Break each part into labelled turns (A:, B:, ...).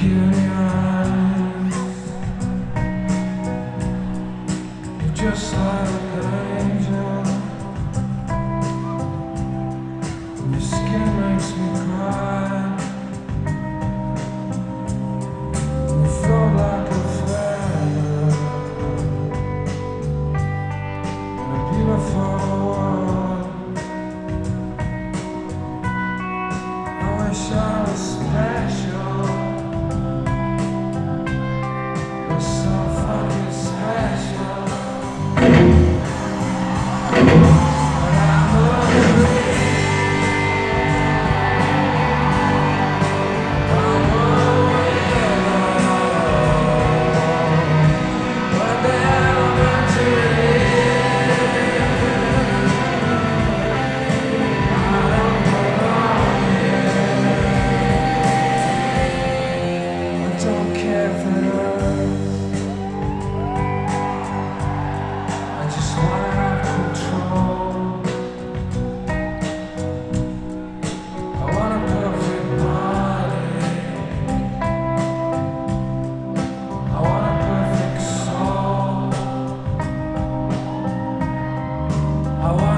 A: eyes You're just like an angel. Your skin makes me cry. You float like a feather And a beautiful world. I wish I was special.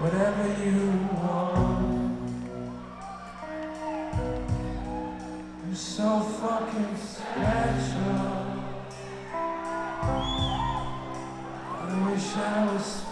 A: Whatever you want. You're so fucking special. I wish I was